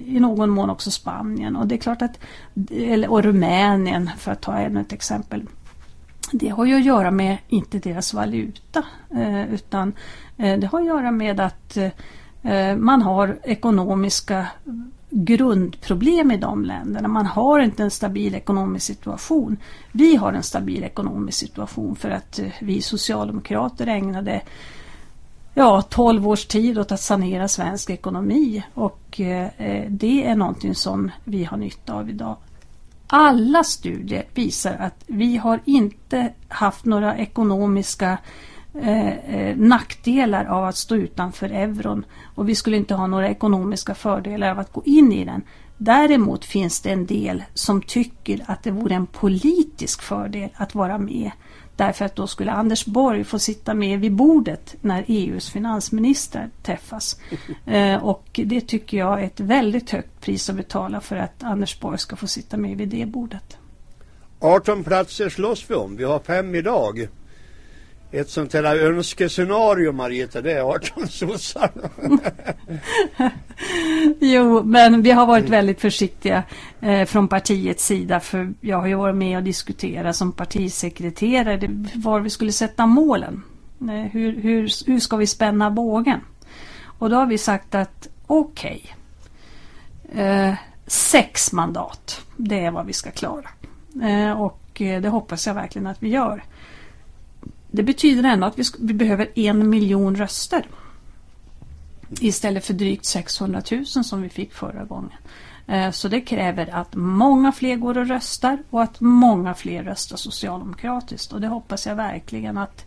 i någon mån också Spanien och det är klart att, och Rumänien för att ta ännu ett exempel. Det har ju att göra med inte deras valuta utan det har att göra med att man har ekonomiska grundproblem i de länderna. Man har inte en stabil ekonomisk situation. Vi har en stabil ekonomisk situation för att eh, vi socialdemokrater ägnade ja, 12 års tid åt att sanera svensk ekonomi och eh, eh, det är någonting som vi har nytta av idag. Alla studier visar att vi har inte haft några ekonomiska eh, eh, nackdelar av att stå utanför euron och vi skulle inte ha några ekonomiska fördelar av att gå in i den. Däremot finns det en del som tycker att det vore en politisk fördel att vara med. Därför att då skulle Anders Borg få sitta med vid bordet när EUs finansministrar träffas. Eh, och det tycker jag är ett väldigt högt pris att betala för att Anders Borg ska få sitta med vid det bordet. 18 platser slåss vi om. Vi har fem idag. Ett sånt här önskescenario Marita, det är 18 sossar. Jo, men vi har varit väldigt försiktiga eh, från partiets sida för jag har ju varit med och diskuterat som partisekreterare var vi skulle sätta målen. Eh, hur, hur, hur ska vi spänna bågen? Och då har vi sagt att okej, eh, sex mandat, det är vad vi ska klara. Eh, och eh, det hoppas jag verkligen att vi gör det betyder ändå att vi, sk- vi behöver en miljon röster. Istället för drygt 600 000 som vi fick förra gången. Eh, så det kräver att många fler går och röstar och att många fler röstar socialdemokratiskt. Och det hoppas jag verkligen att,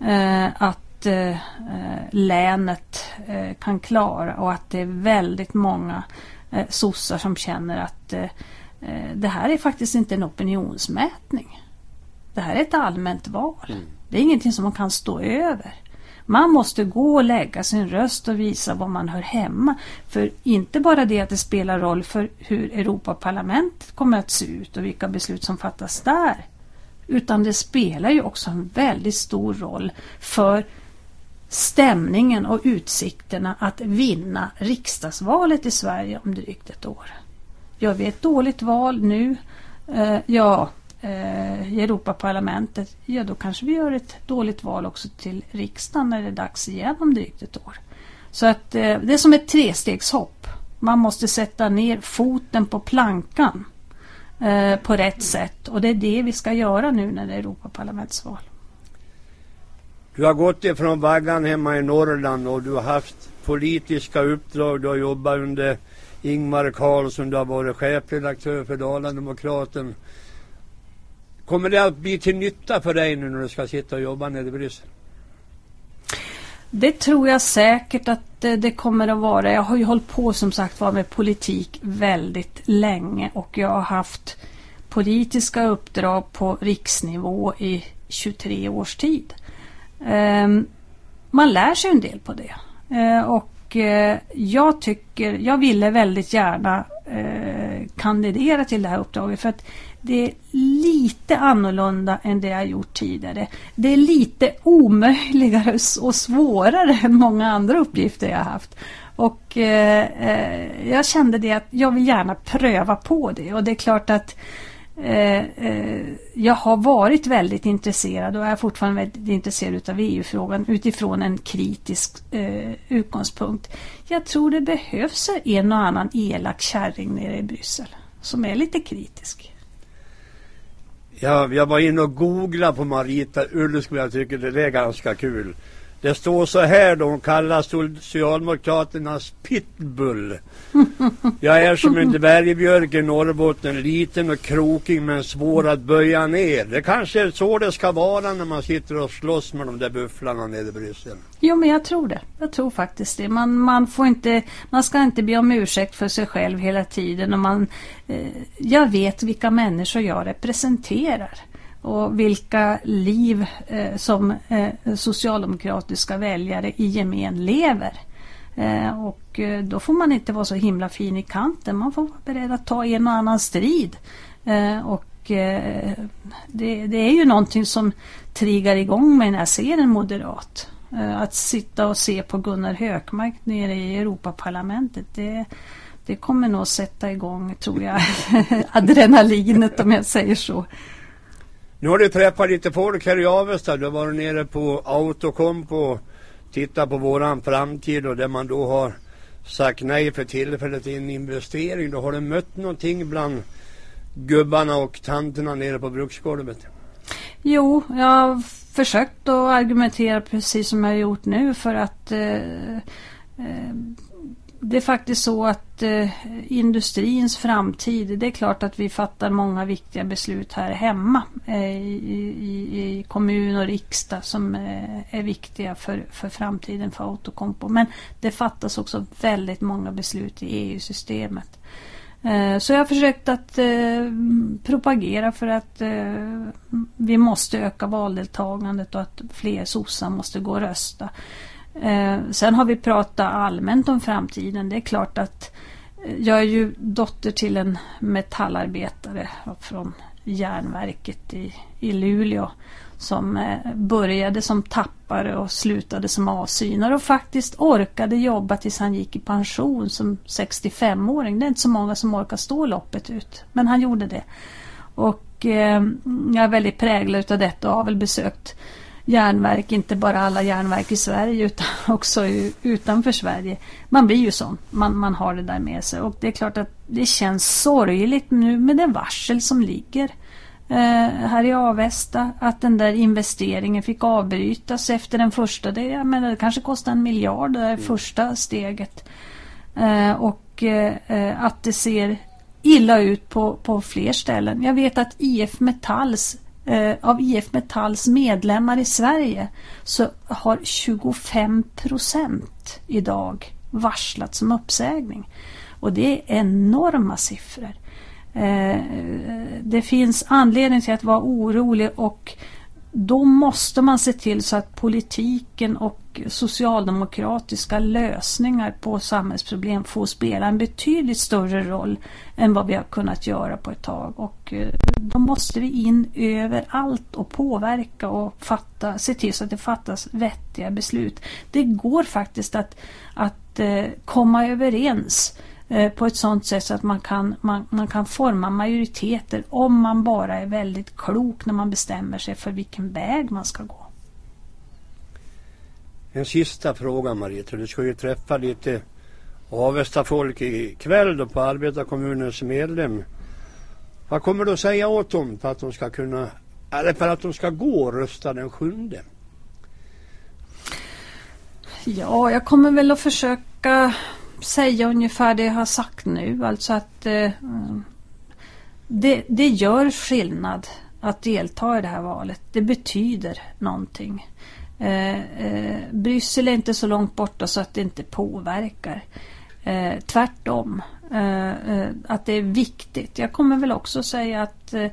eh, att eh, länet kan klara och att det är väldigt många sossar som känner att det här är faktiskt inte en opinionsmätning. Det här är ett allmänt val. Mm. Det är ingenting som man kan stå över. Man måste gå och lägga sin röst och visa var man hör hemma. För inte bara det att det spelar roll för hur Europaparlamentet kommer att se ut och vilka beslut som fattas där. Utan det spelar ju också en väldigt stor roll för stämningen och utsikterna att vinna riksdagsvalet i Sverige om drygt ett år. Gör vi ett dåligt val nu, eh, ja, eh, i Europaparlamentet, ja då kanske vi gör ett dåligt val också till riksdagen när det är dags igen om drygt ett år. Så att eh, det är som ett trestegshopp. Man måste sätta ner foten på plankan eh, på rätt sätt och det är det vi ska göra nu när det är Europaparlamentsval. Du har gått ifrån vaggan hemma i Norrland och du har haft politiska uppdrag. Du har jobbat under Ingmar Carlsson. Du har varit chefredaktör för Dala-Demokraten. Kommer det att bli till nytta för dig nu när du ska sitta och jobba nere i Bryssel? Det tror jag säkert att eh, det kommer att vara. Jag har ju hållit på som sagt var med politik väldigt länge och jag har haft politiska uppdrag på riksnivå i 23 års tid. Ehm, man lär sig en del på det. Eh, och eh, jag tycker, jag ville väldigt gärna kandidera till det här uppdraget för att det är lite annorlunda än det jag gjort tidigare. Det är lite omöjligare och svårare än många andra uppgifter jag haft. Och eh, eh, jag kände det att jag vill gärna pröva på det och det är klart att eh, eh, jag har varit väldigt intresserad och är fortfarande väldigt intresserad utav EU-frågan utifrån en kritisk eh, utgångspunkt. Jag tror det behövs en och annan elak kärring nere i Bryssel som är lite kritisk. Jag, jag var inne och googlade på Marita Ulvskog. Jag tycker det är ganska kul. Det står så här då, hon kallas Socialdemokraternas pitbull. Jag är som en dvärgbjörk i Norrbotten, liten och krokig men svår att böja ner. Det kanske är så det ska vara när man sitter och slåss med de där bufflarna nere i Bryssel. Jo, men jag tror det. Jag tror faktiskt det. Man, man, får inte, man ska inte be om ursäkt för sig själv hela tiden. Och man, eh, jag vet vilka människor jag representerar och vilka liv eh, som eh, socialdemokratiska väljare i gemen lever. Eh, och eh, då får man inte vara så himla fin i kanten. Man får vara beredd att ta en och annan strid. Eh, och eh, det, det är ju någonting som triggar igång mig när jag ser en moderat. Eh, Att sitta och se på Gunnar Hökmark nere i Europaparlamentet. Det, det kommer nog sätta igång, tror jag, adrenalinet om jag säger så. Nu har du träffat lite folk här i Avesta. Du har varit nere på Autocomp och tittat på våran framtid och där man då har sagt nej för tillfället till en investering. Då har du mött någonting bland gubbarna och tanterna nere på bruksgolvet? Jo, jag har försökt att argumentera precis som jag har gjort nu för att eh, eh, det är faktiskt så att eh, industrins framtid, det är klart att vi fattar många viktiga beslut här hemma eh, i, i, i kommun och riksdag som eh, är viktiga för, för framtiden för Outokumpu. Men det fattas också väldigt många beslut i EU-systemet. Eh, Så jag har försökt att eh, propagera för att eh, vi måste öka valdeltagandet och att fler sossar måste gå och rösta. Eh, Sen har vi pratat allmänt om framtiden. Det är klart att eh, jag är ju dotter till en metallarbetare från järnverket i, i Luleå som eh, började som tappare och slutade som avsynare och faktiskt orkade jobba tills han gick i pension som 65-åring. Det är inte så många som orkar stå loppet ut, men han gjorde det. Och eh, jag är väldigt präglad utav detta och har väl besökt järnverk, inte bara alla järnverk i Sverige utan också utanför Sverige. Man blir ju sån, man, man har det där med sig och det är klart att det känns sorgligt nu med det varsel som ligger eh, här i Avesta att den där investeringen fick avbrytas efter den första. Det, jag menar, det kanske kostade en miljard det där första steget. Eh, och eh, att det ser illa ut på, på fler ställen. Jag vet att IF Metalls Eh, av IF Metalls medlemmar i Sverige så har 25 procent idag varslat som uppsägning. Och det är enorma siffror. Eh, det finns anledning till att vara orolig och då måste man se till så att politiken och socialdemokratiska lösningar på samhällsproblem får spela en betydligt större roll än vad vi har kunnat göra på ett tag. Och eh, då måste vi in överallt och påverka och fatta, se till så att det fattas vettiga beslut. Det går faktiskt att, att eh, komma överens eh, på ett sådant sätt så att man kan, man, man kan forma majoriteter om man bara är väldigt klok när man bestämmer sig för vilken väg man ska gå. En sista fråga Marita. Du ska ju träffa lite Avesta folk ikväll då på arbetarkommunens medlem. Vad kommer du att säga åt dem för att de ska kunna, eller för att de ska gå och rösta den sjunde? Ja, jag kommer väl att försöka säga ungefär det jag har sagt nu. Alltså att eh, det, det gör skillnad att delta i det här valet. Det betyder någonting. Eh, eh, Bryssel är inte så långt borta så att det inte påverkar. Eh, tvärtom. Eh, eh att det är viktigt. Jag kommer väl också säga att eh,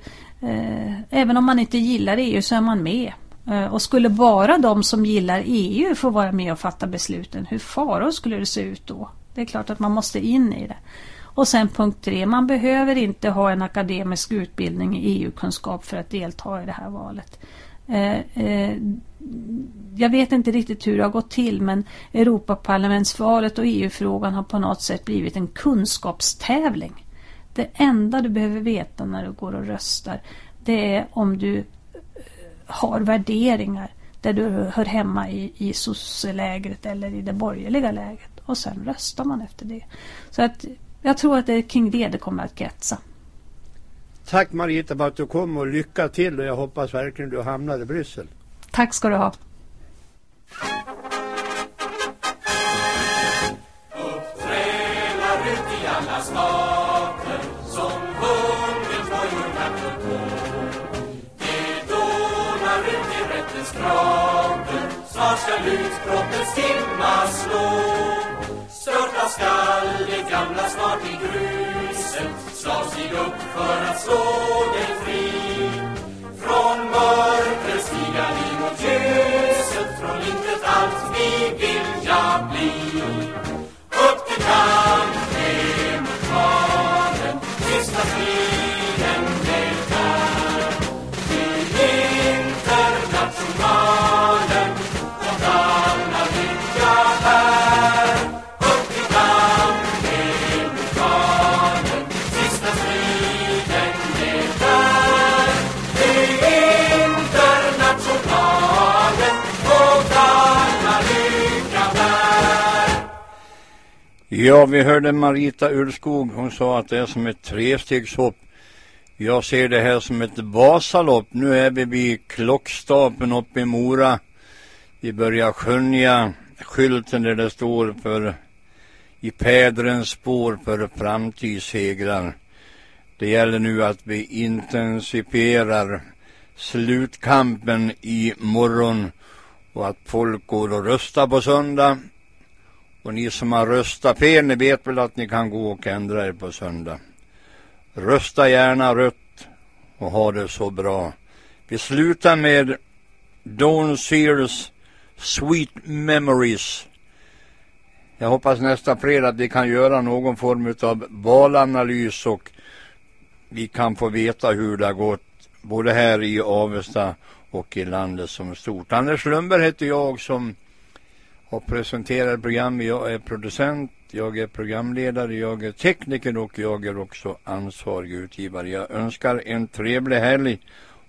eh även om man inte gillar EU så är man med. Eh, och skulle bara de som gillar EU få vara med och fatta besluten, hur faror skulle det se ut då? Det är klart att man måste in i det. Och sen punkt tre, man behöver inte ha en akademisk utbildning i EU-kunskap för att delta i det här valet. Eh, eh, jag vet inte riktigt hur det har gått till men Europaparlamentsvalet och EU-frågan har på något sätt blivit en kunskapstävling. Det enda du behöver veta när du går och röstar det är om du eh, har värderingar där du hör hemma i, i sosselägret eller i det borgerliga lägret och sen röstar man efter det. Så att jag tror att det är kring det det kommer att kretsa. Tack Marita för att du kom och lycka till och jag hoppas verkligen du hamnar i Bryssel. Tack ska du ha. Snart skall utbrottets timma slå skall det gamla snart i gruset slår sig upp för att slå dig fri. Från mörkret stiga vi mot ljuset Från intet allt vi vill. Ja, vi hörde Marita Ulskog. Hon sa att det är som ett trestegshopp. Jag ser det här som ett Vasalopp. Nu är vi vid klockstapeln uppe i Mora. Vi börjar skönja skylten där det står för i pädrens spår för framtidssegrar. Det gäller nu att vi intensifierar slutkampen i morgon och att folk går och röstar på söndag. Och ni som har röstat fel, ni vet väl att ni kan gå och ändra er på söndag. Rösta gärna rött och ha det så bra. Vi slutar med Dawn Sears Sweet Memories. Jag hoppas nästa fredag att vi kan göra någon form av valanalys och vi kan få veta hur det har gått både här i Avesta och i landet som stort. Anders Lundberg heter jag som och presenterar program. Jag är producent, jag är programledare, jag är tekniker och jag är också ansvarig utgivare. Jag önskar en trevlig helg.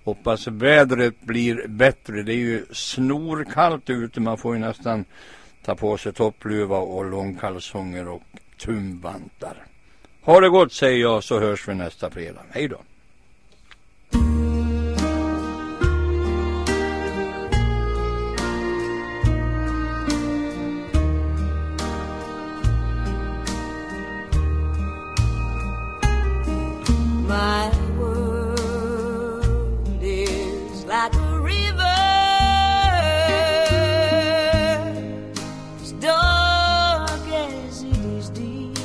Hoppas vädret blir bättre. Det är ju snorkallt ute. Man får ju nästan ta på sig toppluva och långkalsonger och tumvantar. Ha det gott säger jag så hörs vi nästa fredag. Hej då. My world is like a river, as dark as it is deep.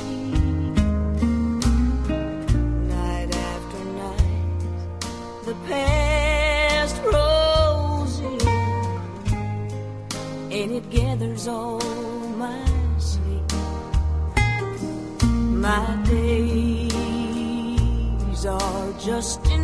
Night after night, the past in, and it gathers all. Just an